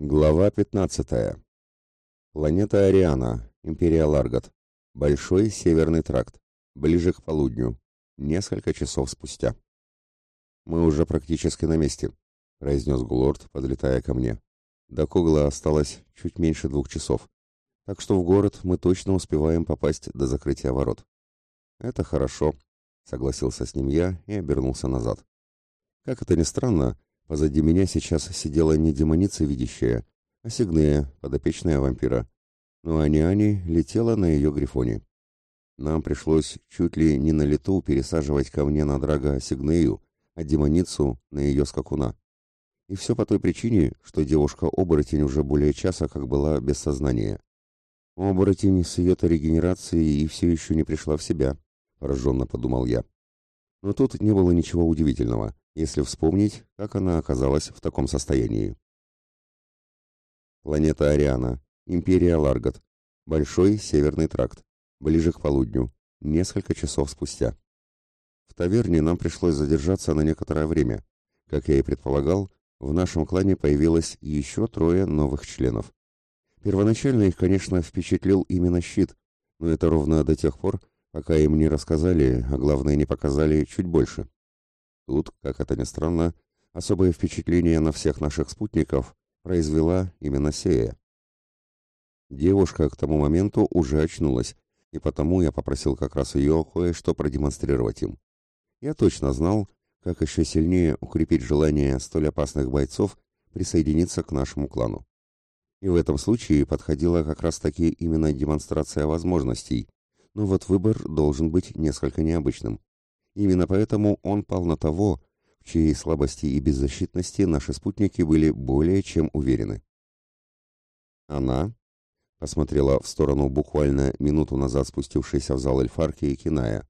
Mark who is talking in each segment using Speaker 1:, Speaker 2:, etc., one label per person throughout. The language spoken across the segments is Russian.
Speaker 1: Глава 15. Планета Ариана, Империя Ларгат. Большой Северный тракт. Ближе к полудню. Несколько часов спустя. «Мы уже практически на месте», — произнес Гулорд, подлетая ко мне. До Когла осталось чуть меньше двух часов, так что в город мы точно успеваем попасть до закрытия ворот. «Это хорошо», — согласился с ним я и обернулся назад. Как это ни странно, Позади меня сейчас сидела не демоница видящая, а Сигнея, подопечная вампира. Ну а Ниани летела на ее грифоне. Нам пришлось чуть ли не на лету пересаживать ко мне на Драга Сигнею, а демоницу на ее скакуна. И все по той причине, что девушка-оборотень уже более часа как была без сознания. Оборотень с ее-то регенерацией и все еще не пришла в себя, пораженно подумал я. Но тут не было ничего удивительного если вспомнить, как она оказалась в таком состоянии. Планета Ариана, Империя Ларгат, Большой Северный тракт, ближе к полудню, несколько часов спустя. В таверне нам пришлось задержаться на некоторое время. Как я и предполагал, в нашем клане появилось еще трое новых членов. Первоначально их, конечно, впечатлил именно щит, но это ровно до тех пор, пока им не рассказали, а главное не показали чуть больше. Тут, как это ни странно, особое впечатление на всех наших спутников произвела именно Сея. Девушка к тому моменту уже очнулась, и потому я попросил как раз ее кое-что продемонстрировать им. Я точно знал, как еще сильнее укрепить желание столь опасных бойцов присоединиться к нашему клану. И в этом случае подходила как раз-таки именно демонстрация возможностей, но вот выбор должен быть несколько необычным. Именно поэтому он пал на того, в чьей слабости и беззащитности наши спутники были более чем уверены. Она посмотрела в сторону буквально минуту назад спустившейся в зал Эльфарки и Киная.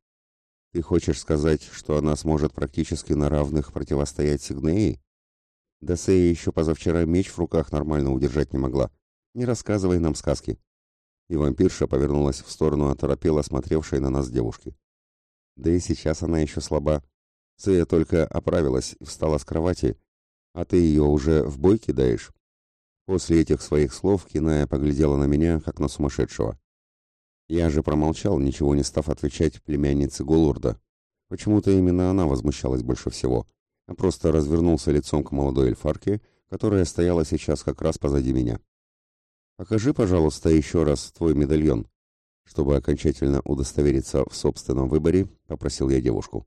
Speaker 1: «Ты хочешь сказать, что она сможет практически на равных противостоять Сигнеи?» Да Сея еще позавчера меч в руках нормально удержать не могла. Не рассказывай нам сказки. И вампирша повернулась в сторону оторопела смотревшей на нас девушки. Да и сейчас она еще слаба. Ция только оправилась встала с кровати, а ты ее уже в бой кидаешь. После этих своих слов Киная поглядела на меня, как на сумасшедшего. Я же промолчал, ничего не став отвечать племяннице Голурда. Почему-то именно она возмущалась больше всего, а просто развернулся лицом к молодой эльфарке, которая стояла сейчас как раз позади меня. «Покажи, пожалуйста, еще раз твой медальон», чтобы окончательно удостовериться в собственном выборе, попросил я девушку.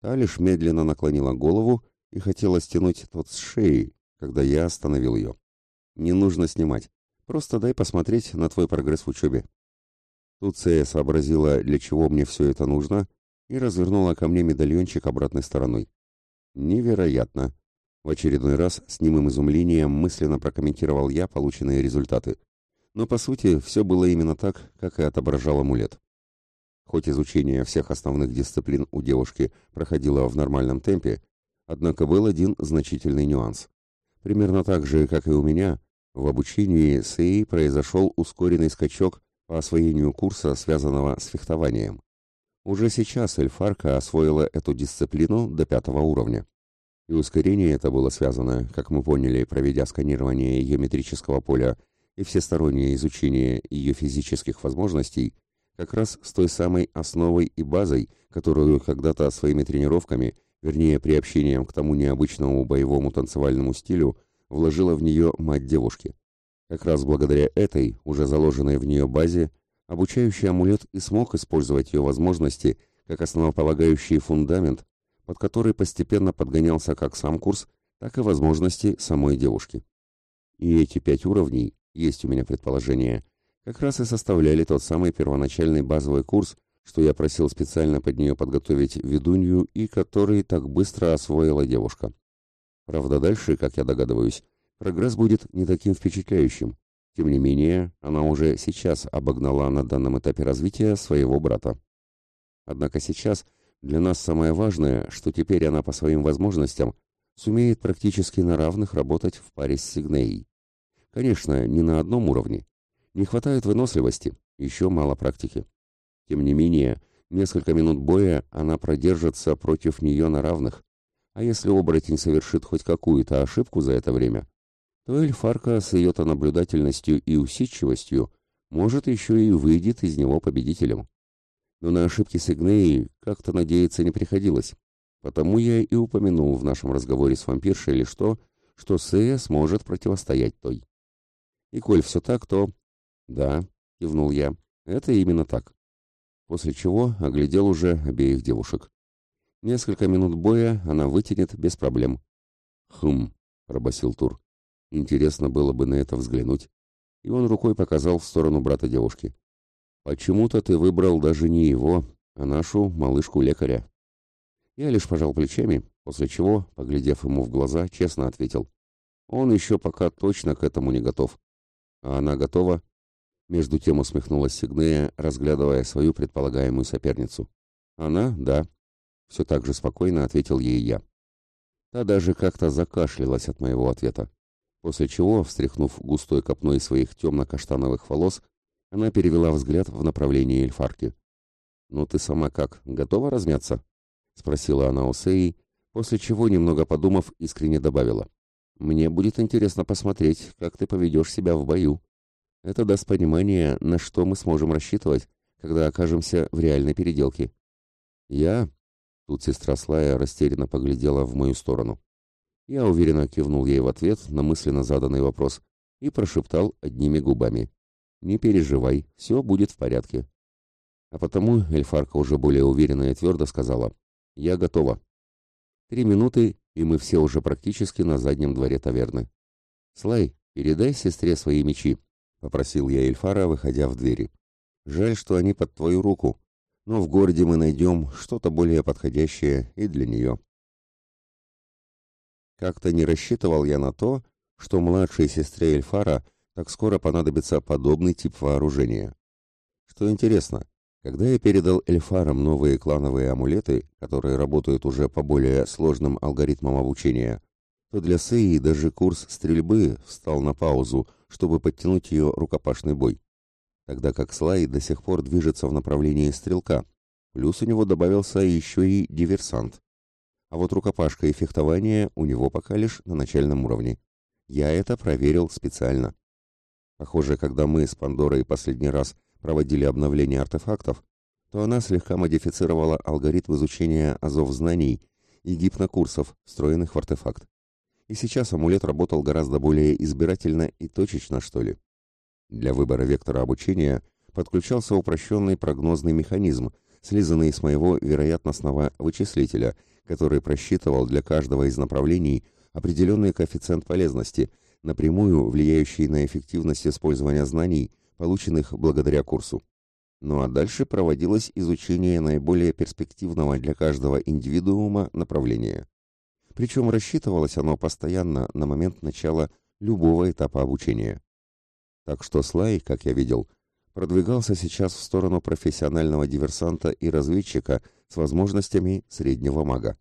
Speaker 1: Та лишь медленно наклонила голову и хотела стянуть тот с шеи, когда я остановил ее. «Не нужно снимать. Просто дай посмотреть на твой прогресс в учебе». Тут Сея сообразила, для чего мне все это нужно, и развернула ко мне медальончик обратной стороной. «Невероятно!» В очередной раз с немым изумлением мысленно прокомментировал я полученные результаты. Но по сути все было именно так, как и отображал амулет. Хоть изучение всех основных дисциплин у девушки проходило в нормальном темпе, однако был один значительный нюанс. Примерно так же, как и у меня, в обучении СЭИ произошел ускоренный скачок по освоению курса, связанного с фехтованием. Уже сейчас Эльфарка освоила эту дисциплину до пятого уровня. И ускорение это было связано, как мы поняли, проведя сканирование геометрического поля и всестороннее изучение ее физических возможностей как раз с той самой основой и базой, которую когда-то своими тренировками, вернее приобщением к тому необычному боевому танцевальному стилю, вложила в нее мать девушки. Как раз благодаря этой, уже заложенной в нее базе, обучающий амулет и смог использовать ее возможности как основополагающий фундамент, под который постепенно подгонялся как сам курс, так и возможности самой девушки. И эти пять уровней есть у меня предположение, как раз и составляли тот самый первоначальный базовый курс, что я просил специально под нее подготовить ведунью и который так быстро освоила девушка. Правда, дальше, как я догадываюсь, прогресс будет не таким впечатляющим. Тем не менее, она уже сейчас обогнала на данном этапе развития своего брата. Однако сейчас для нас самое важное, что теперь она по своим возможностям сумеет практически на равных работать в паре с Сигнеей. Конечно, не на одном уровне. Не хватает выносливости, еще мало практики. Тем не менее, несколько минут боя она продержится против нее на равных. А если оборотень совершит хоть какую-то ошибку за это время, то Эльфарка с ее-то наблюдательностью и усидчивостью может еще и выйдет из него победителем. Но на ошибки Сигнеи как-то надеяться не приходилось. Потому я и упомянул в нашем разговоре с вампиршей лишь то, что Сея сможет противостоять той. И коль все так, то... Да, кивнул я, это именно так. После чего оглядел уже обеих девушек. Несколько минут боя она вытянет без проблем. Хм, пробасил Тур. Интересно было бы на это взглянуть. И он рукой показал в сторону брата девушки. Почему-то ты выбрал даже не его, а нашу малышку-лекаря. Я лишь пожал плечами, после чего, поглядев ему в глаза, честно ответил. Он еще пока точно к этому не готов. А она готова? Между тем усмехнулась Сигнея, разглядывая свою предполагаемую соперницу. Она, да. Все так же спокойно ответил ей я. Та даже как-то закашлялась от моего ответа. После чего, встряхнув густой копной своих темно-каштановых волос, она перевела взгляд в направлении эльфарки. «Ну ты сама как, готова размяться?» спросила она у Сеи, после чего, немного подумав, искренне добавила. «Мне будет интересно посмотреть, как ты поведешь себя в бою. Это даст понимание, на что мы сможем рассчитывать, когда окажемся в реальной переделке». «Я?» Тут сестра Слая растерянно поглядела в мою сторону. Я уверенно кивнул ей в ответ на мысленно заданный вопрос и прошептал одними губами. «Не переживай, все будет в порядке». А потому Эльфарка уже более уверенно и твердо сказала. Я готова. Три минуты, и мы все уже практически на заднем дворе таверны. Слай, передай сестре свои мечи, попросил я Эльфара, выходя в двери. Жаль, что они под твою руку, но в городе мы найдем что-то более подходящее и для нее. Как-то не рассчитывал я на то, что младшей сестре Эльфара так скоро понадобится подобный тип вооружения. Что интересно, когда я передал эльфарам новые клановые амулеты, которые работают уже по более сложным алгоритмам обучения, то для Сеи даже курс стрельбы встал на паузу, чтобы подтянуть ее рукопашный бой. Тогда как Слай до сих пор движется в направлении стрелка, плюс у него добавился еще и диверсант. А вот рукопашка и фехтование у него пока лишь на начальном уровне. Я это проверил специально. Похоже, когда мы с Пандорой последний раз проводили обновление артефактов, то она слегка модифицировала алгоритм изучения азов знаний и гипнокурсов, встроенных в артефакт. И сейчас амулет работал гораздо более избирательно и точечно, что ли. Для выбора вектора обучения подключался упрощенный прогнозный механизм, слизанный с моего вероятностного вычислителя, который просчитывал для каждого из направлений определенный коэффициент полезности, напрямую влияющий на эффективность использования знаний полученных благодаря курсу. Ну а дальше проводилось изучение наиболее перспективного для каждого индивидуума направления. Причем рассчитывалось оно постоянно на момент начала любого этапа обучения. Так что Слай, как я видел, продвигался сейчас в сторону профессионального диверсанта и разведчика с возможностями среднего мага,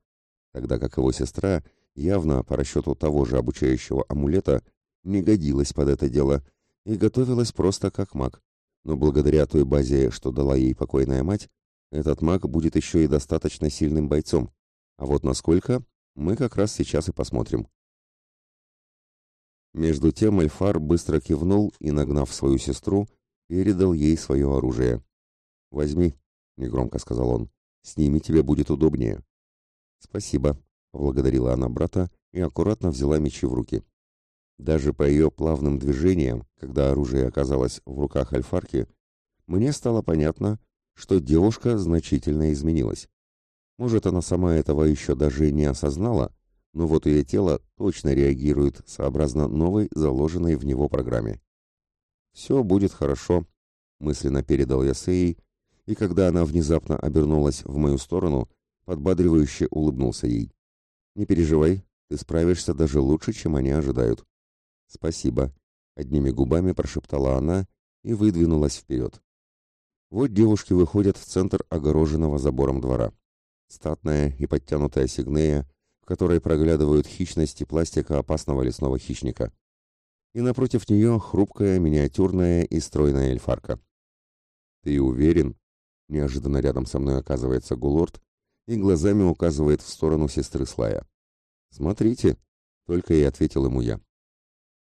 Speaker 1: тогда как его сестра, явно по расчету того же обучающего амулета, не годилась под это дело – и готовилась просто как маг. Но благодаря той базе, что дала ей покойная мать, этот маг будет еще и достаточно сильным бойцом. А вот насколько, мы как раз сейчас и посмотрим. Между тем Эльфар быстро кивнул и, нагнав свою сестру, передал ей свое оружие. «Возьми», — негромко сказал он, — «с ними тебе будет удобнее». «Спасибо», — поблагодарила она брата и аккуратно взяла мечи в руки. Даже по ее плавным движениям, когда оружие оказалось в руках Альфарки, мне стало понятно, что девушка значительно изменилась. Может, она сама этого еще даже не осознала, но вот ее тело точно реагирует сообразно новой, заложенной в него программе. «Все будет хорошо», — мысленно передал я Сеи, и когда она внезапно обернулась в мою сторону, подбадривающе улыбнулся ей. «Не переживай, ты справишься даже лучше, чем они ожидают». «Спасибо», — одними губами прошептала она и выдвинулась вперед. Вот девушки выходят в центр огороженного забором двора. Статная и подтянутая сигнея, в которой проглядывают хищность и пластика опасного лесного хищника. И напротив нее хрупкая, миниатюрная и стройная эльфарка. «Ты уверен?» Неожиданно рядом со мной оказывается Гулорд и глазами указывает в сторону сестры Слая. «Смотрите», — только и ответил ему я.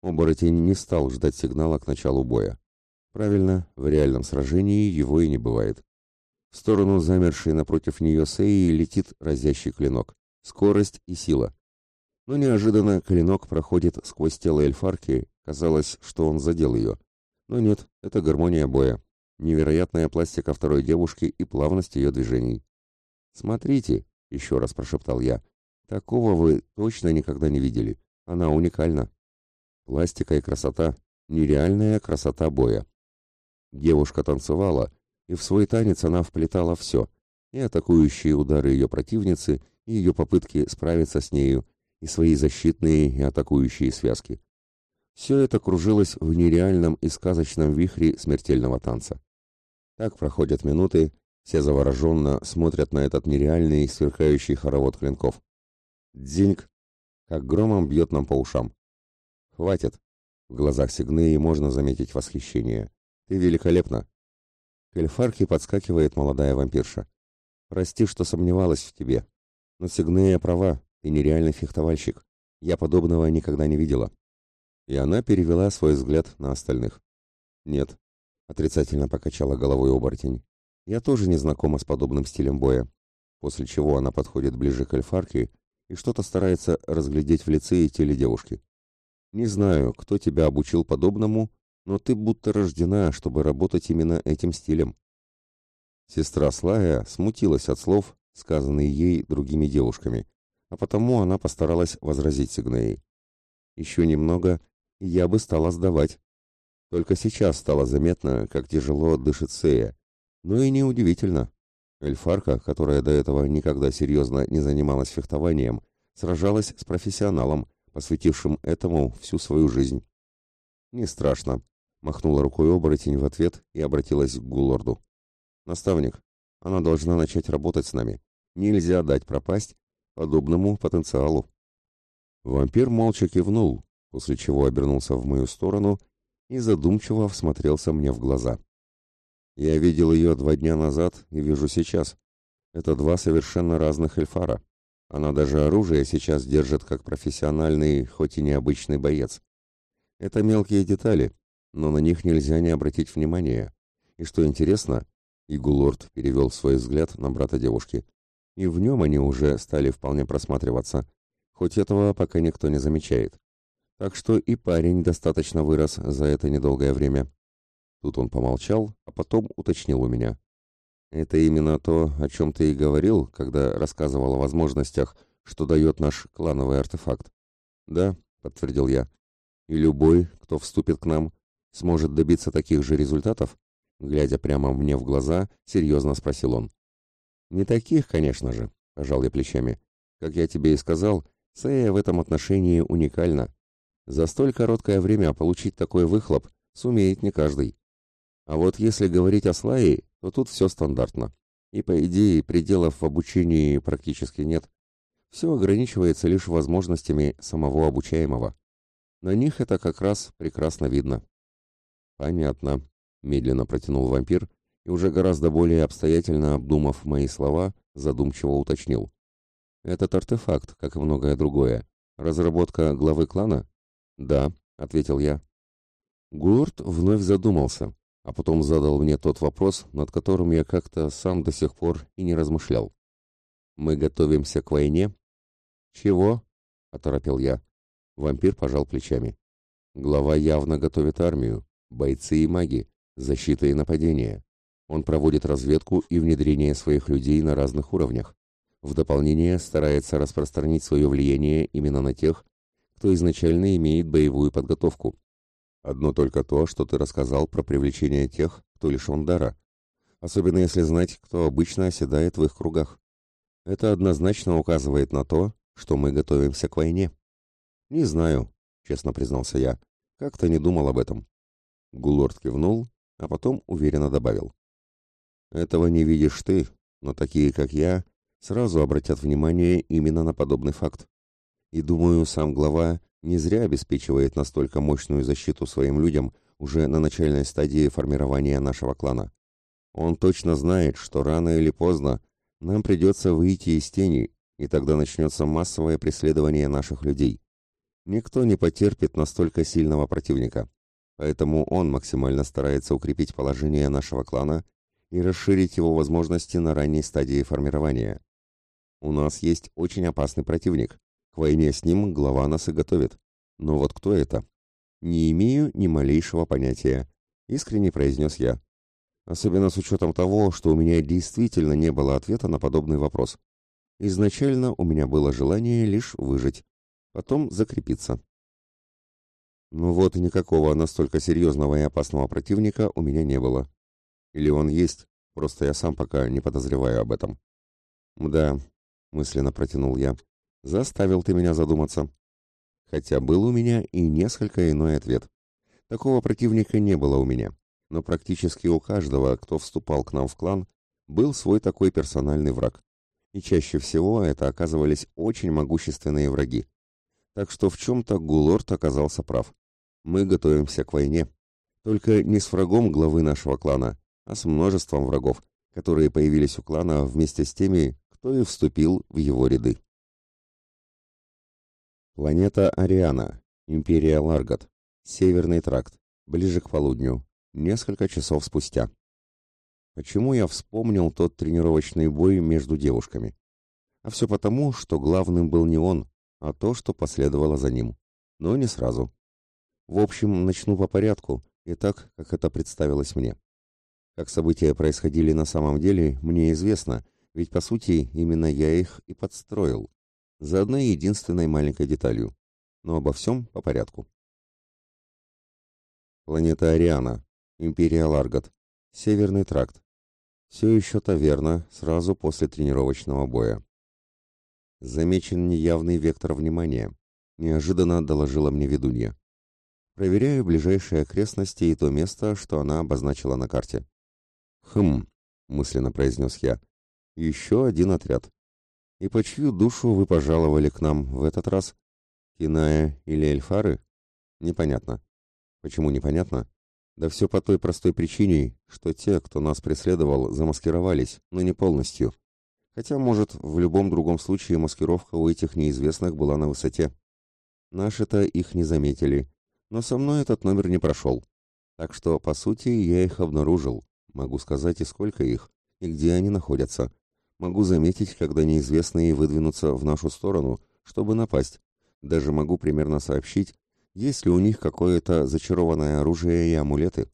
Speaker 1: Оборотень не стал ждать сигнала к началу боя. Правильно, в реальном сражении его и не бывает. В сторону замершей напротив нее Сеи летит разящий клинок. Скорость и сила. Но неожиданно клинок проходит сквозь тело эльфарки, казалось, что он задел ее. Но нет, это гармония боя. Невероятная пластика второй девушки и плавность ее движений. «Смотрите», — еще раз прошептал я, — «такого вы точно никогда не видели. Она уникальна». Пластика и красота, нереальная красота боя. Девушка танцевала, и в свой танец она вплетала все, и атакующие удары ее противницы, и ее попытки справиться с нею, и свои защитные и атакующие связки. Все это кружилось в нереальном и сказочном вихре смертельного танца. Так проходят минуты, все завороженно смотрят на этот нереальный сверкающий хоровод клинков. Дзиньк, как громом бьет нам по ушам. Хватит. В глазах Сигнеи можно заметить восхищение. Ты великолепна. К эльфарке подскакивает молодая вампирша. Прости, что сомневалась в тебе. Но Сигнея права, ты нереальный фехтовальщик. Я подобного никогда не видела. И она перевела свой взгляд на остальных. Нет, отрицательно покачала головой оборотень. Я тоже не знакома с подобным стилем боя. После чего она подходит ближе к эльфарке и что-то старается разглядеть в лице и теле девушки. Не знаю, кто тебя обучил подобному, но ты будто рождена, чтобы работать именно этим стилем. Сестра Слая смутилась от слов, сказанные ей другими девушками, а потому она постаралась возразить Сигнеи. Еще немного, и я бы стала сдавать. Только сейчас стало заметно, как тяжело дышит Сея. Но и неудивительно. Эльфарка, которая до этого никогда серьезно не занималась фехтованием, сражалась с профессионалом, посвятившим этому всю свою жизнь. «Не страшно», — махнула рукой оборотень в ответ и обратилась к Гулорду. «Наставник, она должна начать работать с нами. Нельзя дать пропасть подобному потенциалу». Вампир молча кивнул, после чего обернулся в мою сторону и задумчиво всмотрелся мне в глаза. «Я видел ее два дня назад и вижу сейчас. Это два совершенно разных эльфара. Она даже оружие сейчас держит как профессиональный, хоть и необычный боец. Это мелкие детали, но на них нельзя не обратить внимания. И что интересно, Игулорд перевел свой взгляд на брата девушки, и в нем они уже стали вполне просматриваться, хоть этого пока никто не замечает. Так что и парень достаточно вырос за это недолгое время. Тут он помолчал, а потом уточнил у меня. Это именно то, о чем ты и говорил, когда рассказывал о возможностях, что дает наш клановый артефакт. Да, подтвердил я. И любой, кто вступит к нам, сможет добиться таких же результатов? Глядя прямо мне в глаза, серьезно спросил он. Не таких, конечно же, пожал я плечами. Как я тебе и сказал, Сея в этом отношении уникальна. За столь короткое время получить такой выхлоп сумеет не каждый. А вот если говорить о Слае, то тут все стандартно. И по идее пределов в обучении практически нет. Все ограничивается лишь возможностями самого обучаемого. На них это как раз прекрасно видно. Понятно, медленно протянул вампир и уже гораздо более обстоятельно обдумав мои слова, задумчиво уточнил. Этот артефакт, как и многое другое, разработка главы клана? Да, ответил я. Гурт вновь задумался, а потом задал мне тот вопрос, над которым я как-то сам до сих пор и не размышлял. «Мы готовимся к войне?» «Чего?» — оторопел я. Вампир пожал плечами. «Глава явно готовит армию, бойцы и маги, защита и нападение. Он проводит разведку и внедрение своих людей на разных уровнях. В дополнение старается распространить свое влияние именно на тех, кто изначально имеет боевую подготовку, Одно только то, что ты рассказал про привлечение тех, кто лишен дара, особенно если знать, кто обычно оседает в их кругах. Это однозначно указывает на то, что мы готовимся к войне. Не знаю, честно признался я, как-то не думал об этом. Гулорд кивнул, а потом уверенно добавил. Этого не видишь ты, но такие, как я, сразу обратят внимание именно на подобный факт. И думаю, сам глава не зря обеспечивает настолько мощную защиту своим людям уже на начальной стадии формирования нашего клана. Он точно знает, что рано или поздно нам придется выйти из тени, и тогда начнется массовое преследование наших людей. Никто не потерпит настолько сильного противника, поэтому он максимально старается укрепить положение нашего клана и расширить его возможности на ранней стадии формирования. У нас есть очень опасный противник. К войне с ним глава нас и готовит. Но вот кто это? Не имею ни малейшего понятия, искренне произнес я. Особенно с учетом того, что у меня действительно не было ответа на подобный вопрос. Изначально у меня было желание лишь выжить, потом закрепиться. Ну вот, никакого настолько серьезного и опасного противника у меня не было. Или он есть, просто я сам пока не подозреваю об этом. Да, мысленно протянул я. Заставил ты меня задуматься. Хотя был у меня и несколько иной ответ. Такого противника не было у меня, но практически у каждого, кто вступал к нам в клан, был свой такой персональный враг. И чаще всего это оказывались очень могущественные враги. Так что в чем-то Гулорд оказался прав. Мы готовимся к войне. Только не с врагом главы нашего клана, а с множеством врагов, которые появились у клана вместе с теми, кто и вступил в его ряды. Планета Ариана, Империя Ларгат, Северный тракт, ближе к полудню, несколько часов спустя. Почему я вспомнил тот тренировочный бой между девушками? А все потому, что главным был не он, а то, что последовало за ним. Но не сразу. В общем, начну по порядку, и так, как это представилось мне. Как события происходили на самом деле, мне известно, ведь по сути именно я их и подстроил. За одной единственной маленькой деталью. Но обо всем по порядку. Планета Ариана. Империя Ларгат. Северный тракт. Все еще таверна, сразу после тренировочного боя. Замечен неявный вектор внимания. Неожиданно доложила мне ведунья. Проверяю ближайшие окрестности и то место, что она обозначила на карте. «Хм», — мысленно произнес я, — «еще один отряд. И по чью душу вы пожаловали к нам в этот раз? Киная или Эльфары? Непонятно. Почему непонятно? Да все по той простой причине, что те, кто нас преследовал, замаскировались, но не полностью. Хотя, может, в любом другом случае маскировка у этих неизвестных была на высоте. Наши-то их не заметили, но со мной этот номер не прошел. Так что, по сути, я их обнаружил, Могу сказать и сколько их, и где они находятся. Могу заметить, когда неизвестные выдвинутся в нашу сторону, чтобы напасть. Даже могу примерно сообщить, есть ли у них какое-то зачарованное оружие и амулеты.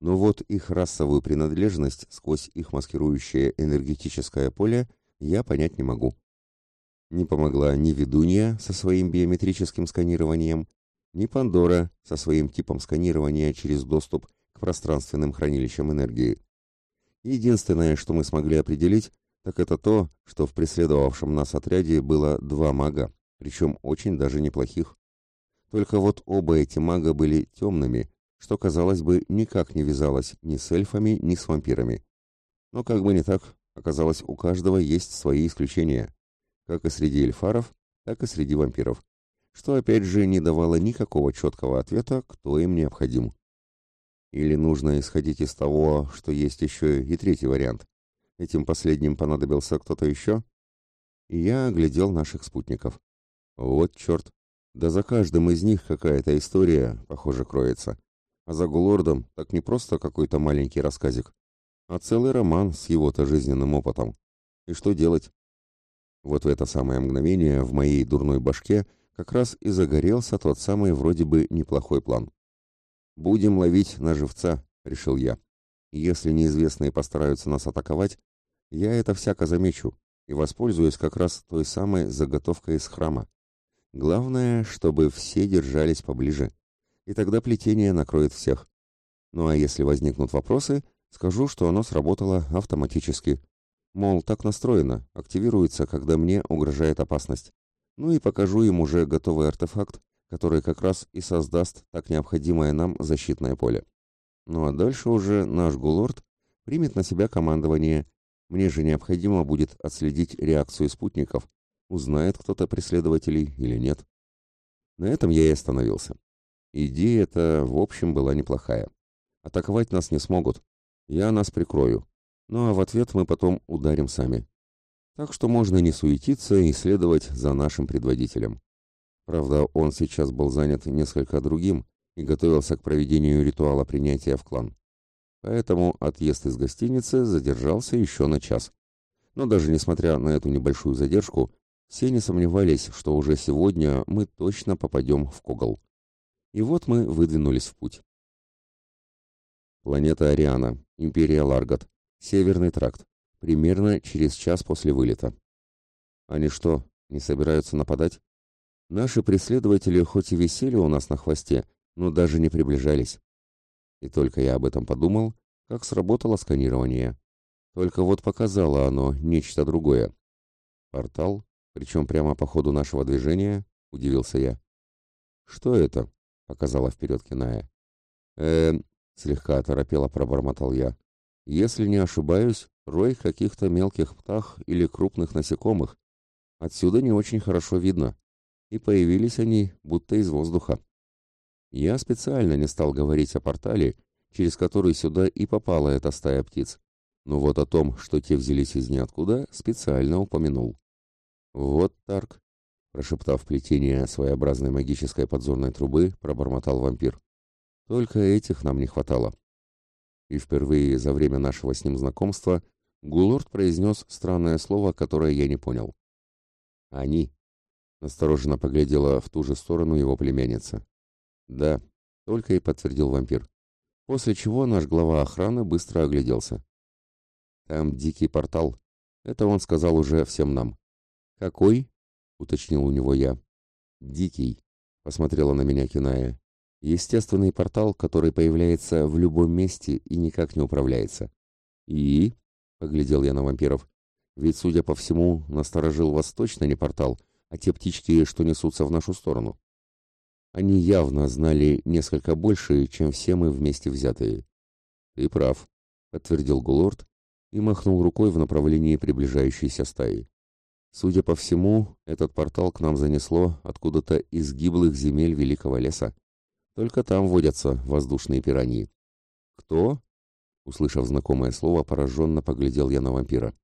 Speaker 1: Но вот их расовую принадлежность сквозь их маскирующее энергетическое поле я понять не могу. Не помогла ни ведунья со своим биометрическим сканированием, ни Пандора со своим типом сканирования через доступ пространственным хранилищем энергии. Единственное, что мы смогли определить, так это то, что в преследовавшем нас отряде было два мага, причем очень даже неплохих. Только вот оба эти мага были темными, что, казалось бы, никак не вязалось ни с эльфами, ни с вампирами. Но как бы не так, оказалось, у каждого есть свои исключения, как и среди эльфаров, так и среди вампиров, что опять же не давало никакого четкого ответа, кто им необходим. Или нужно исходить из того, что есть еще и третий вариант? Этим последним понадобился кто-то еще? И я оглядел наших спутников. Вот черт. Да за каждым из них какая-то история, похоже, кроется. А за Гулордом так не просто какой-то маленький рассказик, а целый роман с его-то жизненным опытом. И что делать? Вот в это самое мгновение в моей дурной башке как раз и загорелся тот самый вроде бы неплохой план. «Будем ловить на живца», — решил я. «Если неизвестные постараются нас атаковать, я это всяко замечу и воспользуюсь как раз той самой заготовкой из храма. Главное, чтобы все держались поближе, и тогда плетение накроет всех. Ну а если возникнут вопросы, скажу, что оно сработало автоматически. Мол, так настроено, активируется, когда мне угрожает опасность. Ну и покажу им уже готовый артефакт, который как раз и создаст так необходимое нам защитное поле. Ну а дальше уже наш Гулорд примет на себя командование. Мне же необходимо будет отследить реакцию спутников, узнает кто-то преследователей или нет. На этом я и остановился. Идея-то, в общем, была неплохая. Атаковать нас не смогут. Я нас прикрою. Ну а в ответ мы потом ударим сами. Так что можно не суетиться и следовать за нашим предводителем. Правда, он сейчас был занят несколько другим и готовился к проведению ритуала принятия в клан. Поэтому отъезд из гостиницы задержался еще на час. Но даже несмотря на эту небольшую задержку, все не сомневались, что уже сегодня мы точно попадем в Когол. И вот мы выдвинулись в путь. Планета Ариана, Империя Ларгат, Северный тракт, примерно через час после вылета. Они что, не собираются нападать? Наши преследователи хоть и висели у нас на хвосте, но даже не приближались. И только я об этом подумал, как сработало сканирование. Только вот показало оно нечто другое. Портал, причем прямо по ходу нашего движения, удивился я. «Что это?» — показала вперед Киная. э слегка оторопело пробормотал я. «Если не ошибаюсь, рой каких-то мелких птах или крупных насекомых. Отсюда не очень хорошо видно. И появились они будто из воздуха». Я специально не стал говорить о портале, через который сюда и попала эта стая птиц. Но вот о том, что те взялись из ниоткуда, специально упомянул. «Вот Тарк», — прошептав плетение своеобразной магической подзорной трубы, пробормотал вампир. «Только этих нам не хватало». И впервые за время нашего с ним знакомства Гулорд произнес странное слово, которое я не понял. «Они», — настороженно поглядела в ту же сторону его племянница. «Да», — только и подтвердил вампир. После чего наш глава охраны быстро огляделся. «Там дикий портал. Это он сказал уже всем нам». «Какой?» — уточнил у него я. «Дикий», — посмотрела на меня Киная. «Естественный портал, который появляется в любом месте и никак не управляется». «И?» — поглядел я на вампиров. «Ведь, судя по всему, насторожил вас точно не портал, а те птички, что несутся в нашу сторону». Они явно знали несколько больше, чем все мы вместе взятые. «Ты прав», — подтвердил Гулорд и махнул рукой в направлении приближающейся стаи. Судя по всему, этот портал к нам занесло откуда-то из гиблых земель Великого леса. Только там водятся воздушные пираньи. «Кто?» — услышав знакомое слово, пораженно поглядел я на вампира.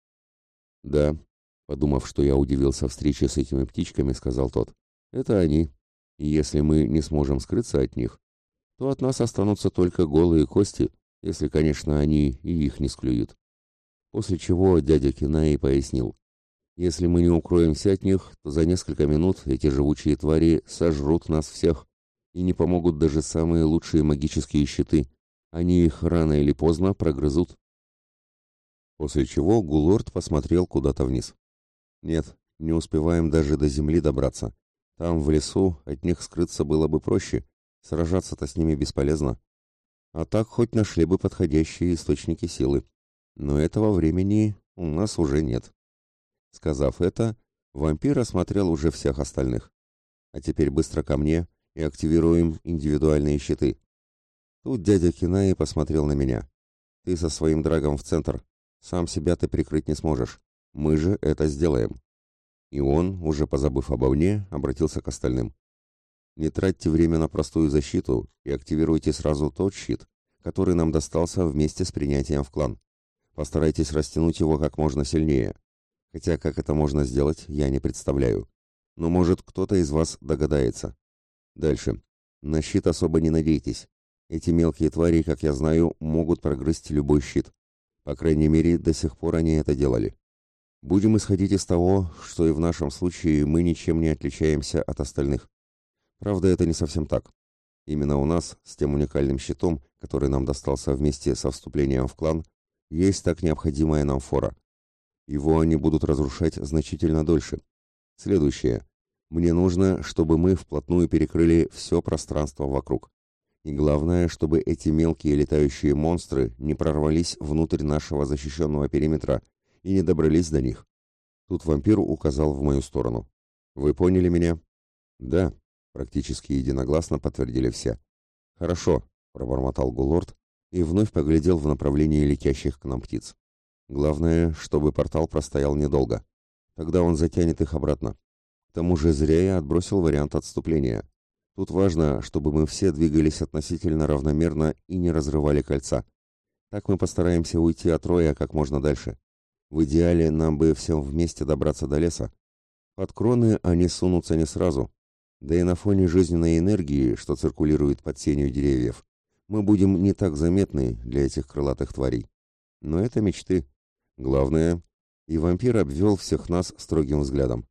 Speaker 1: «Да», — подумав, что я удивился встрече с этими птичками, сказал тот. «Это они». И если мы не сможем скрыться от них, то от нас останутся только голые кости, если, конечно, они и их не склюют. После чего дядя Кинаи пояснил, если мы не укроемся от них, то за несколько минут эти живучие твари сожрут нас всех, и не помогут даже самые лучшие магические щиты, они их рано или поздно прогрызут. После чего Гулорд посмотрел куда-то вниз. Нет, не успеваем даже до земли добраться. Там, в лесу, от них скрыться было бы проще, сражаться-то с ними бесполезно. А так хоть нашли бы подходящие источники силы. Но этого времени у нас уже нет. Сказав это, вампир осмотрел уже всех остальных. А теперь быстро ко мне и активируем индивидуальные щиты. Тут дядя Кинаи посмотрел на меня. Ты со своим драгом в центр. Сам себя ты прикрыть не сможешь. Мы же это сделаем. И он, уже позабыв обо мне, обратился к остальным. Не тратьте время на простую защиту и активируйте сразу тот щит, который нам достался вместе с принятием в клан. Постарайтесь растянуть его как можно сильнее. Хотя как это можно сделать, я не представляю. Но может кто-то из вас догадается. Дальше. На щит особо не надейтесь. Эти мелкие твари, как я знаю, могут прогрызть любой щит. По крайней мере, до сих пор они это делали. Будем исходить из того, что и в нашем случае мы ничем не отличаемся от остальных. Правда, это не совсем так. Именно у нас, с тем уникальным щитом, который нам достался вместе со вступлением в клан, есть так необходимая нам фора. Его они будут разрушать значительно дольше. Следующее. Мне нужно, чтобы мы вплотную перекрыли все пространство вокруг. И главное, чтобы эти мелкие летающие монстры не прорвались внутрь нашего защищенного периметра и не добрались до них. Тут вампир указал в мою сторону. «Вы поняли меня?» «Да», — практически единогласно подтвердили все. «Хорошо», — пробормотал Гулорд и вновь поглядел в направлении летящих к нам птиц. «Главное, чтобы портал простоял недолго. Тогда он затянет их обратно. К тому же зря я отбросил вариант отступления. Тут важно, чтобы мы все двигались относительно равномерно и не разрывали кольца. Так мы постараемся уйти от роя как можно дальше. В идеале нам бы всем вместе добраться до леса. Под кроны они сунутся не сразу, Да и на фоне жизненной энергии, что циркулирует под сенью деревьев, мы будем не так заметны для этих крылатых тварей. Но это мечты. Главное, и вампир обвел всех нас строгим взглядом.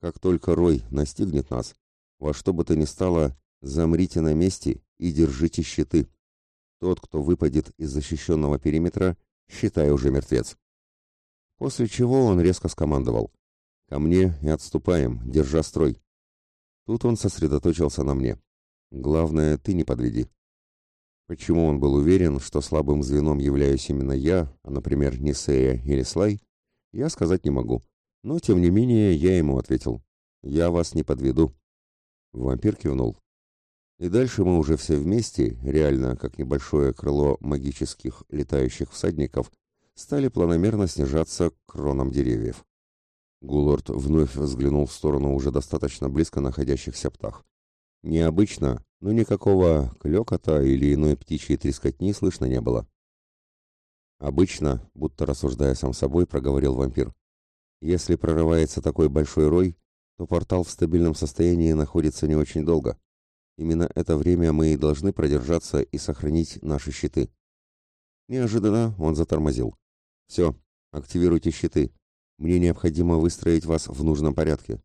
Speaker 1: Как только Рой настигнет нас, во что бы то ни стало, замрите на месте и держите щиты. Тот, кто выпадет из защищенного периметра, считай уже мертвец. После чего он резко скомандовал. «Ко мне и отступаем, держа строй». Тут он сосредоточился на мне. «Главное, ты не подведи». Почему он был уверен, что слабым звеном являюсь именно я, а, например, Нисея или Слай, я сказать не могу. Но, тем не менее, я ему ответил. «Я вас не подведу». Вампир кивнул. И дальше мы уже все вместе, реально как небольшое крыло магических летающих всадников, стали планомерно снижаться к кронам деревьев. Гулорд вновь взглянул в сторону уже достаточно близко находящихся птах. Необычно, но никакого клёкота или иной птичьей трескотни слышно не было. Обычно, будто рассуждая сам собой, проговорил вампир. Если прорывается такой большой рой, то портал в стабильном состоянии находится не очень долго. Именно это время мы и должны продержаться и сохранить наши щиты. Неожиданно он затормозил. Все, активируйте щиты. Мне необходимо выстроить вас в нужном порядке.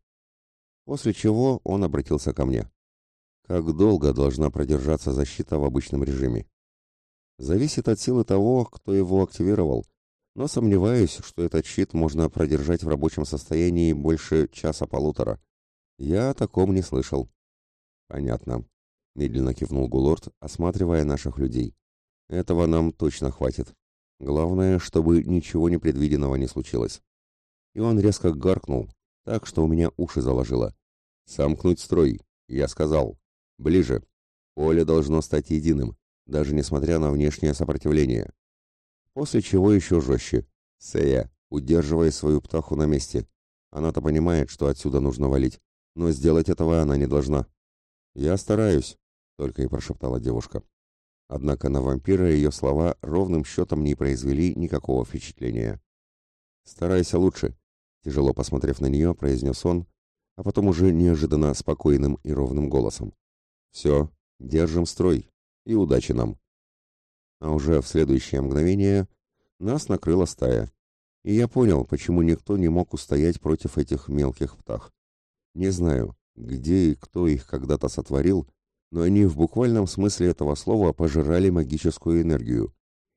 Speaker 1: После чего он обратился ко мне. Как долго должна продержаться защита в обычном режиме? Зависит от силы того, кто его активировал, но сомневаюсь, что этот щит можно продержать в рабочем состоянии больше часа-полутора. Я о таком не слышал. Понятно, медленно кивнул Гулорд, осматривая наших людей. Этого нам точно хватит. Главное, чтобы ничего непредвиденного не случилось. И он резко гаркнул, так что у меня уши заложило. «Сомкнуть строй!» Я сказал. Ближе. Поле должно стать единым, даже несмотря на внешнее сопротивление. После чего еще жестче. Сея, удерживай свою птаху на месте. Она-то понимает, что отсюда нужно валить, но сделать этого она не должна. Я стараюсь, только и прошептала девушка. Однако на вампира ее слова ровным счетом не произвели никакого впечатления. «Старайся лучше», — тяжело посмотрев на нее, произнес он, а потом уже неожиданно спокойным и ровным голосом. Все, держим строй, и удачи нам. А уже в следующее мгновение нас накрыла стая. И я понял, почему никто не мог устоять против этих мелких птах. Не знаю, где и кто их когда-то сотворил, но они в буквальном смысле этого слова пожирали магическую энергию.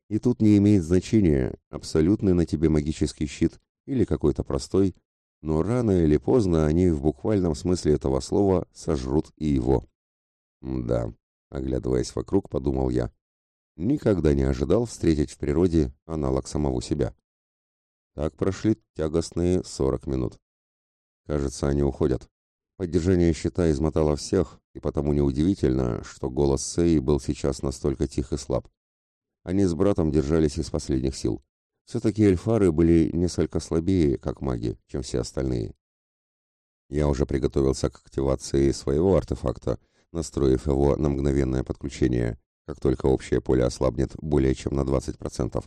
Speaker 1: И тут не имеет значения, абсолютный на тебе магический щит или какой-то простой, но рано или поздно они в буквальном смысле этого слова сожрут и его. Да, оглядываясь вокруг, подумал я. Никогда не ожидал встретить в природе аналог самого себя. Так прошли тягостные сорок минут. Кажется, они уходят. Поддержание щита измотало всех, и потому неудивительно, что голос Сеи был сейчас настолько тих и слаб. Они с братом держались из последних сил. Все-таки эльфары были несколько слабее, как маги, чем все остальные. Я уже приготовился к активации своего артефакта, настроив его на мгновенное подключение, как только общее поле ослабнет более чем на 20%.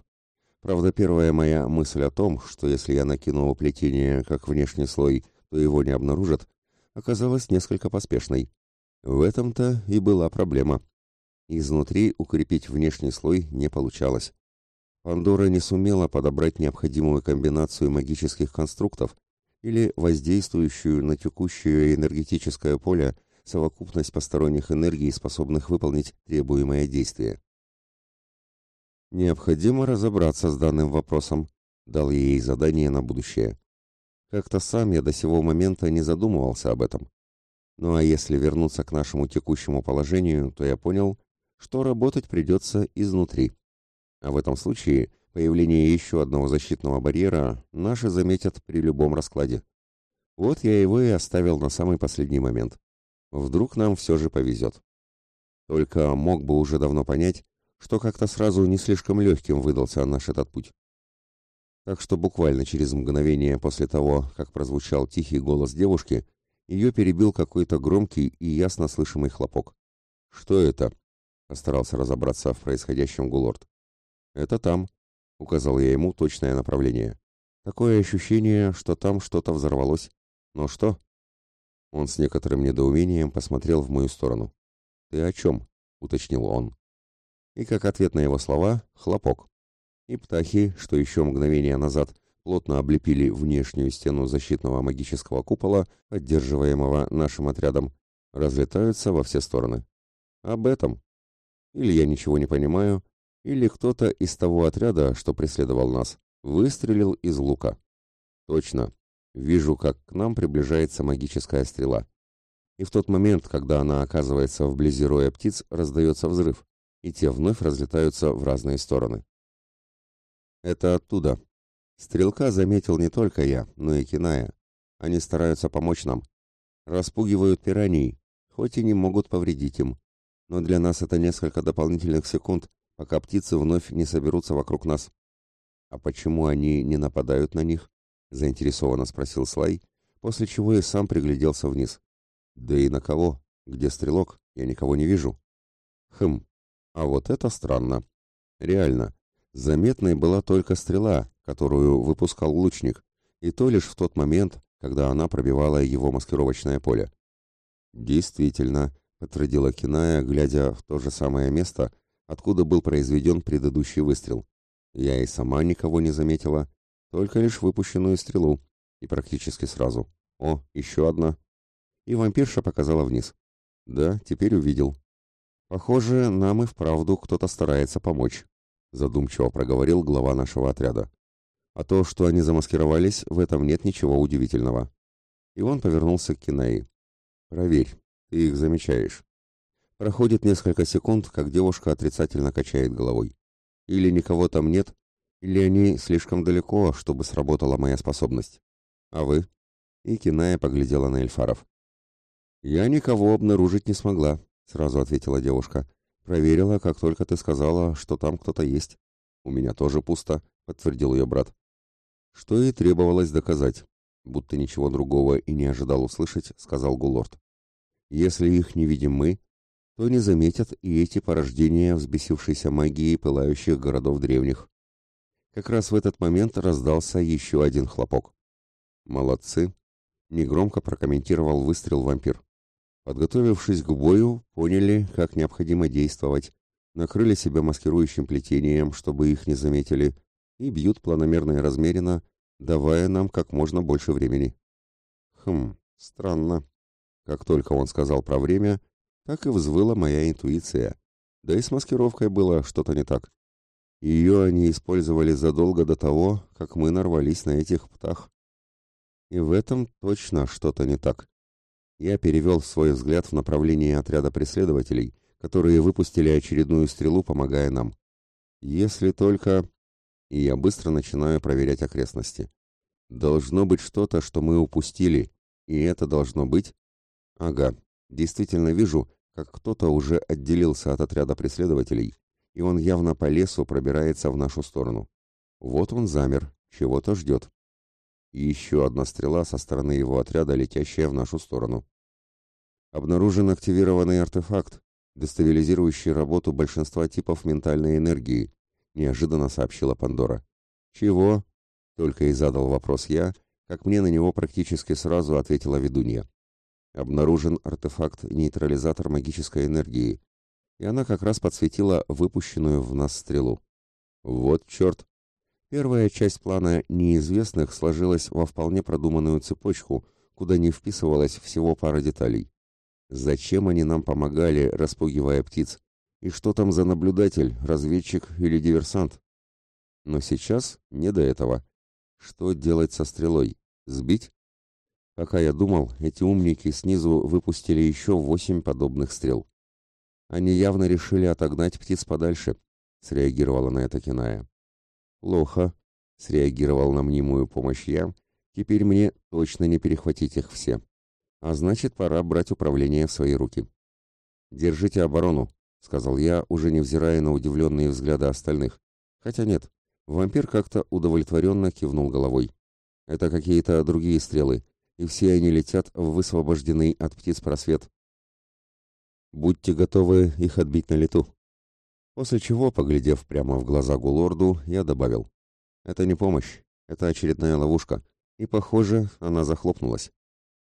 Speaker 1: Правда, первая моя мысль о том, что если я накину плетение как внешний слой, то его не обнаружат, оказалась несколько поспешной. В этом-то и была проблема. Изнутри укрепить внешний слой не получалось. Пандора не сумела подобрать необходимую комбинацию магических конструктов или воздействующую на текущее энергетическое поле совокупность посторонних энергий, способных выполнить требуемое действие. Необходимо разобраться с данным вопросом, дал ей задание на будущее. Как-то сам я до сего момента не задумывался об этом. Ну а если вернуться к нашему текущему положению, то я понял, что работать придется изнутри. А в этом случае появление еще одного защитного барьера наши заметят при любом раскладе. Вот я его и оставил на самый последний момент. Вдруг нам все же повезет. Только мог бы уже давно понять, что как-то сразу не слишком легким выдался наш этот путь. Так что буквально через мгновение после того, как прозвучал тихий голос девушки, ее перебил какой-то громкий и ясно слышимый хлопок. «Что это?» — постарался разобраться в происходящем Гулорд. «Это там», — указал я ему точное направление. «Такое ощущение, что там что-то взорвалось. Но что?» Он с некоторым недоумением посмотрел в мою сторону. «Ты о чем?» — уточнил он. И как ответ на его слова — хлопок. И птахи, что еще мгновение назад плотно облепили внешнюю стену защитного магического купола, поддерживаемого нашим отрядом, разлетаются во все стороны. Об этом. Или я ничего не понимаю, или кто-то из того отряда, что преследовал нас, выстрелил из лука. Точно. Вижу, как к нам приближается магическая стрела. И в тот момент, когда она оказывается вблизи роя птиц, раздается взрыв, и те вновь разлетаются в разные стороны. Это оттуда. Стрелка заметил не только я, но и Киная. Они стараются помочь нам. Распугивают пираний, хоть и не могут повредить им. Но для нас это несколько дополнительных секунд, пока птицы вновь не соберутся вокруг нас. А почему они не нападают на них? заинтересованно спросил Слай, после чего и сам пригляделся вниз. Да и на кого? Где стрелок? Я никого не вижу. Хм. А вот это странно. Реально, Заметной была только стрела, которую выпускал лучник, и то лишь в тот момент, когда она пробивала его маскировочное поле. «Действительно», — подтвердила Киная, глядя в то же самое место, откуда был произведен предыдущий выстрел. Я и сама никого не заметила, только лишь выпущенную стрелу, и практически сразу. О, еще одна. И вампирша показала вниз. Да, теперь увидел. Похоже, нам и вправду кто-то старается помочь задумчиво проговорил глава нашего отряда. А то, что они замаскировались, в этом нет ничего удивительного. И он повернулся к Кинаи. Проверь, ты их замечаешь. Проходит несколько секунд, как девушка отрицательно качает головой. Или никого там нет, или они слишком далеко, чтобы сработала моя способность. А вы? И Киная поглядела на Эльфаров. Я никого обнаружить не смогла, сразу ответила девушка. Проверила, как только ты сказала, что там кто-то есть. У меня тоже пусто, подтвердил ее брат. Что и требовалось доказать, будто ничего другого и не ожидал услышать, сказал Гулорд. Если их не видим мы, то не заметят и эти порождения взбесившейся магии пылающих городов древних. Как раз в этот момент раздался еще один хлопок. «Молодцы!» — негромко прокомментировал выстрел вампир. Подготовившись к бою, поняли, как необходимо действовать, накрыли себя маскирующим плетением, чтобы их не заметили, и бьют планомерно и размеренно, давая нам как можно больше времени. Хм, странно. Как только он сказал про время, так и взвыла моя интуиция. Да и с маскировкой было что-то не так. Ее они использовали задолго до того, как мы нарвались на этих птах. И в этом точно что-то не так. Я перевел свой взгляд в направлении отряда преследователей, которые выпустили очередную стрелу, помогая нам. Если только... И я быстро начинаю проверять окрестности. Должно быть что-то, что мы упустили, и это должно быть... Ага, действительно вижу, как кто-то уже отделился от отряда преследователей, и он явно по лесу пробирается в нашу сторону. Вот он замер, чего-то ждет и еще одна стрела со стороны его отряда, летящая в нашу сторону. Обнаружен активированный артефакт, дестабилизирующий работу большинства типов ментальной энергии, неожиданно сообщила Пандора. Чего? Только и задал вопрос я, как мне на него практически сразу ответила ведунья. Обнаружен артефакт-нейтрализатор магической энергии, и она как раз подсветила выпущенную в нас стрелу. Вот черт! Первая часть плана неизвестных сложилась во вполне продуманную цепочку, куда не вписывалась всего пара деталей. Зачем они нам помогали, распугивая птиц? И что там за наблюдатель, разведчик или диверсант? Но сейчас не до этого. Что делать со стрелой? Сбить? Пока я думал, эти умники снизу выпустили еще восемь подобных стрел. Они явно решили отогнать птиц подальше, среагировала на это Киная. «Плохо», — среагировал на мнимую помощь я. «Теперь мне точно не перехватить их все. А значит, пора брать управление в свои руки». «Держите оборону», — сказал я, уже невзирая на удивленные взгляды остальных. Хотя нет, вампир как-то удовлетворенно кивнул головой. «Это какие-то другие стрелы, и все они летят в высвобожденный от птиц просвет. Будьте готовы их отбить на лету». После чего, поглядев прямо в глаза Гулорду, я добавил. «Это не помощь, это очередная ловушка, и, похоже, она захлопнулась».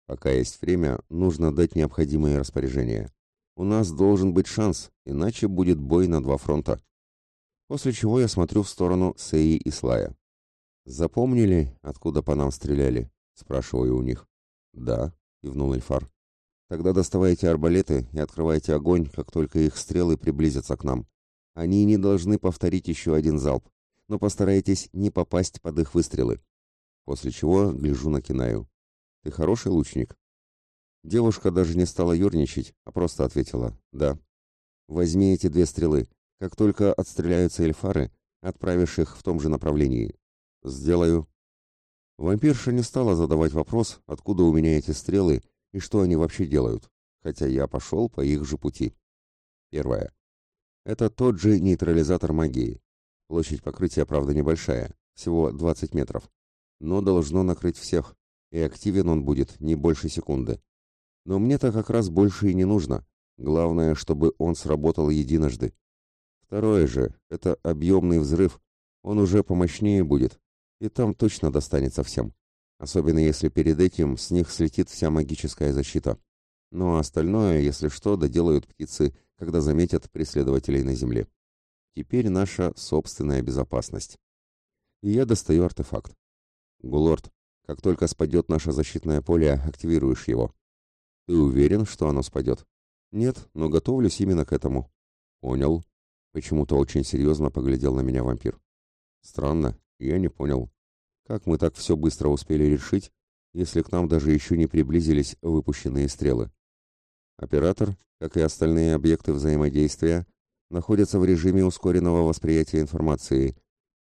Speaker 1: Пока есть время, нужно дать необходимые распоряжения. У нас должен быть шанс, иначе будет бой на два фронта. После чего я смотрю в сторону Сеи и Слая. «Запомнили, откуда по нам стреляли?» — спрашиваю у них. «Да», — кивнул Эльфар. «Тогда доставайте арбалеты и открывайте огонь, как только их стрелы приблизятся к нам. Они не должны повторить еще один залп, но постарайтесь не попасть под их выстрелы». После чего гляжу на Кинаю. «Ты хороший лучник?» Девушка даже не стала ерничать, а просто ответила «да». «Возьми эти две стрелы. Как только отстреляются эльфары, отправишь их в том же направлении. Сделаю. Вампирша не стала задавать вопрос, откуда у меня эти стрелы и что они вообще делают, хотя я пошел по их же пути. Первое. Это тот же нейтрализатор магии. Площадь покрытия, правда, небольшая, всего 20 метров, но должно накрыть всех, и активен он будет не больше секунды. Но мне-то как раз больше и не нужно. Главное, чтобы он сработал единожды. Второе же — это объемный взрыв. Он уже помощнее будет, и там точно достанется всем. Особенно если перед этим с них слетит вся магическая защита. Ну а остальное, если что, доделают птицы, когда заметят преследователей на земле. Теперь наша собственная безопасность. И я достаю артефакт. Гулорд, как только спадет наше защитное поле, активируешь его. Ты уверен, что оно спадет? Нет, но готовлюсь именно к этому. Понял. Почему-то очень серьезно поглядел на меня вампир. Странно, я не понял. Как мы так все быстро успели решить, если к нам даже еще не приблизились выпущенные стрелы? Оператор, как и остальные объекты взаимодействия, находятся в режиме ускоренного восприятия информации.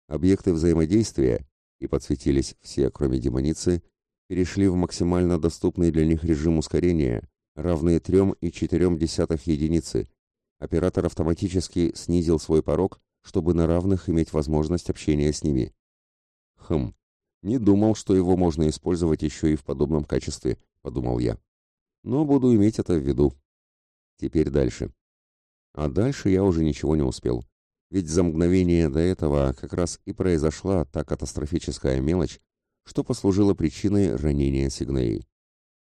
Speaker 1: Объекты взаимодействия, и подсветились все, кроме демоницы, перешли в максимально доступный для них режим ускорения, равный 3,4 единицы, оператор автоматически снизил свой порог, чтобы на равных иметь возможность общения с ними. Хм, не думал, что его можно использовать еще и в подобном качестве, подумал я. Но буду иметь это в виду. Теперь дальше. А дальше я уже ничего не успел. Ведь за мгновение до этого как раз и произошла та катастрофическая мелочь, что послужило причиной ранения Сигнеи.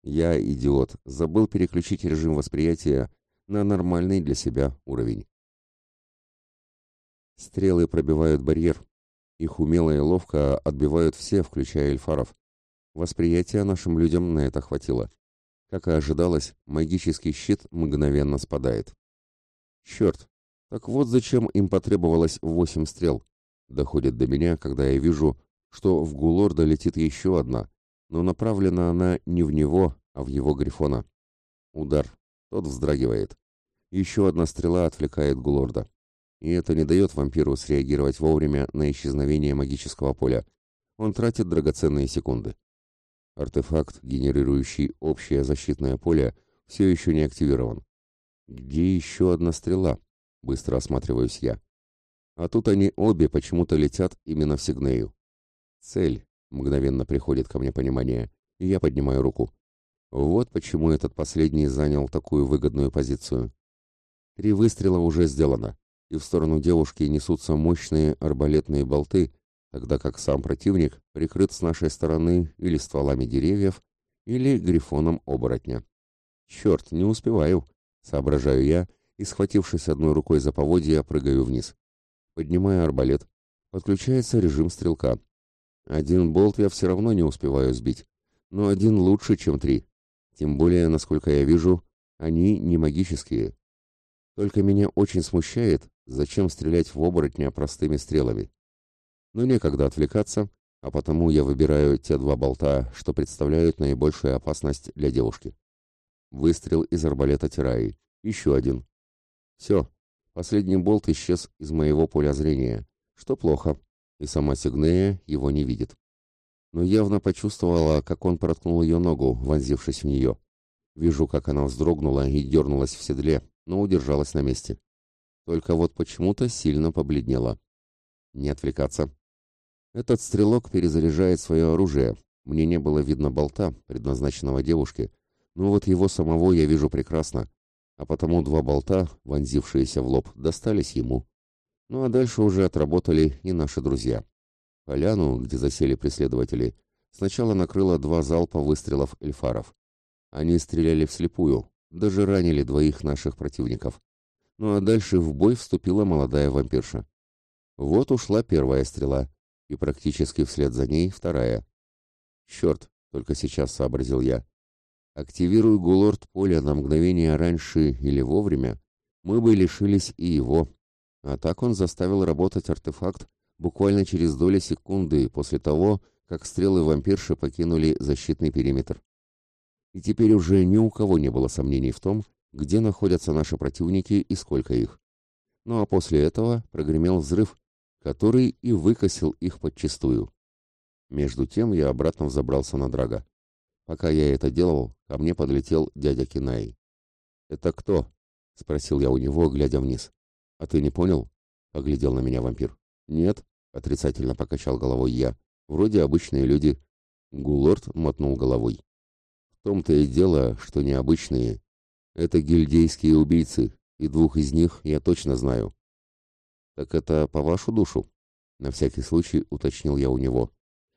Speaker 1: Я, идиот, забыл переключить режим восприятия на нормальный для себя уровень. Стрелы пробивают барьер. Их умело и ловко отбивают все, включая эльфаров. Восприятия нашим людям на это хватило. Как и ожидалось, магический щит мгновенно спадает. Черт, так вот зачем им потребовалось восемь стрел. Доходит до меня, когда я вижу, что в Гулорда летит еще одна, но направлена она не в него, а в его Грифона. Удар. Тот вздрагивает. Еще одна стрела отвлекает Гулорда. И это не дает вампиру среагировать вовремя на исчезновение магического поля. Он тратит драгоценные секунды. Артефакт, генерирующий общее защитное поле, все еще не активирован. Где еще одна стрела? Быстро осматриваюсь я. А тут они обе почему-то летят именно в Сигнею. Цель. Мгновенно приходит ко мне понимание, и я поднимаю руку. Вот почему этот последний занял такую выгодную позицию. Три выстрела уже сделано, и в сторону девушки несутся мощные арбалетные болты, тогда как сам противник прикрыт с нашей стороны или стволами деревьев, или грифоном оборотня. Черт, не успеваю, соображаю я, и, схватившись одной рукой за поводья, прыгаю вниз. Поднимаю арбалет. Подключается режим стрелка. Один болт я все равно не успеваю сбить, но один лучше, чем три. Тем более, насколько я вижу, они не магические. Только меня очень смущает, зачем стрелять в оборотня простыми стрелами. Но некогда отвлекаться, а потому я выбираю те два болта, что представляют наибольшую опасность для девушки. Выстрел из арбалета Тираи. Еще один. Все. Последний болт исчез из моего поля зрения, что плохо, и сама Сигнея его не видит. Но явно почувствовала, как он проткнул ее ногу, вонзившись в нее. Вижу, как она вздрогнула и дернулась в седле, но удержалась на месте. Только вот почему-то сильно побледнела. Не отвлекаться. Этот стрелок перезаряжает свое оружие. Мне не было видно болта, предназначенного девушке, но вот его самого я вижу прекрасно, а потому два болта, вонзившиеся в лоб, достались ему. Ну а дальше уже отработали и наши друзья. Поляну, где засели преследователи, сначала накрыло два залпа выстрелов эльфаров. Они стреляли вслепую, даже ранили двоих наших противников. Ну а дальше в бой вступила молодая вампирша. Вот ушла первая стрела, и практически вслед за ней вторая. «Черт!» — только сейчас сообразил я. Активируй Гулорд поля на мгновение раньше или вовремя, мы бы лишились и его. А так он заставил работать артефакт буквально через доли секунды после того, как стрелы вампирши покинули защитный периметр. И теперь уже ни у кого не было сомнений в том, где находятся наши противники и сколько их. Ну а после этого прогремел взрыв, который и выкосил их подчистую. Между тем я обратно взобрался на Драга. Пока я это делал, ко мне подлетел дядя Кинай. «Это кто?» — спросил я у него, глядя вниз. «А ты не понял?» — оглядел на меня вампир. «Нет», — отрицательно покачал головой я. «Вроде обычные люди». Гулорд мотнул головой. «В том-то и дело, что необычные. Это гильдейские убийцы, и двух из них я точно знаю. Так это по вашу душу? На всякий случай уточнил я у него.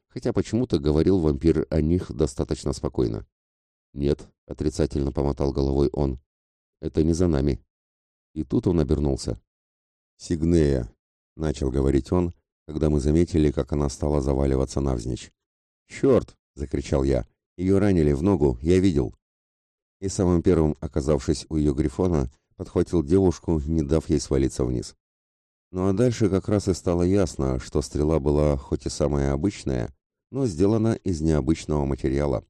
Speaker 1: Хотя почему-то говорил вампир о них достаточно спокойно. Нет, отрицательно помотал головой он. Это не за нами. И тут он обернулся. Сигнея, начал говорить он, когда мы заметили, как она стала заваливаться навзничь. «Черт!» — закричал я. «Ее ранили в ногу, я видел и самым первым, оказавшись у ее грифона, подхватил девушку, не дав ей свалиться вниз. Ну а дальше как раз и стало ясно, что стрела была хоть и самая обычная, но сделана из необычного материала.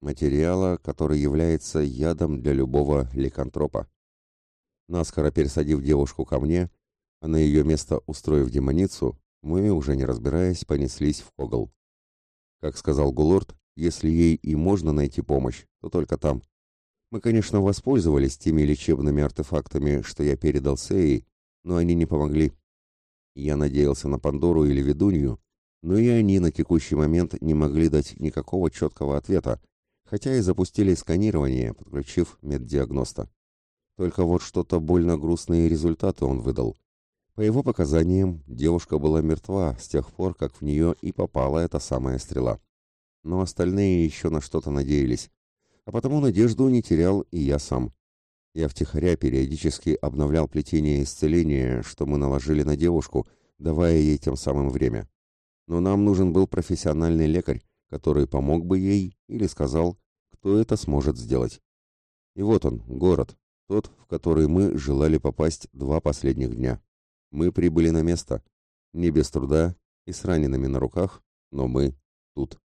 Speaker 1: Материала, который является ядом для любого ликантропа. Наскоро пересадив девушку ко мне, а на ее место устроив демоницу, мы, уже не разбираясь, понеслись в Когол. Как сказал Гулорд, если ей и можно найти помощь, то только там. Мы, конечно, воспользовались теми лечебными артефактами, что я передал Сеи, но они не помогли. Я надеялся на Пандору или Ведунью, но и они на текущий момент не могли дать никакого четкого ответа, хотя и запустили сканирование, подключив меддиагноста. Только вот что-то больно грустные результаты он выдал. По его показаниям, девушка была мертва с тех пор, как в нее и попала эта самая стрела. Но остальные еще на что-то надеялись, а потому надежду не терял и я сам. Я втихаря периодически обновлял плетение исцеления, что мы наложили на девушку, давая ей тем самым время. Но нам нужен был профессиональный лекарь, который помог бы ей или сказал, кто это сможет сделать. И вот он, город, тот, в который мы желали попасть два последних дня. Мы прибыли на место, не без труда и с ранеными на руках, но мы тут.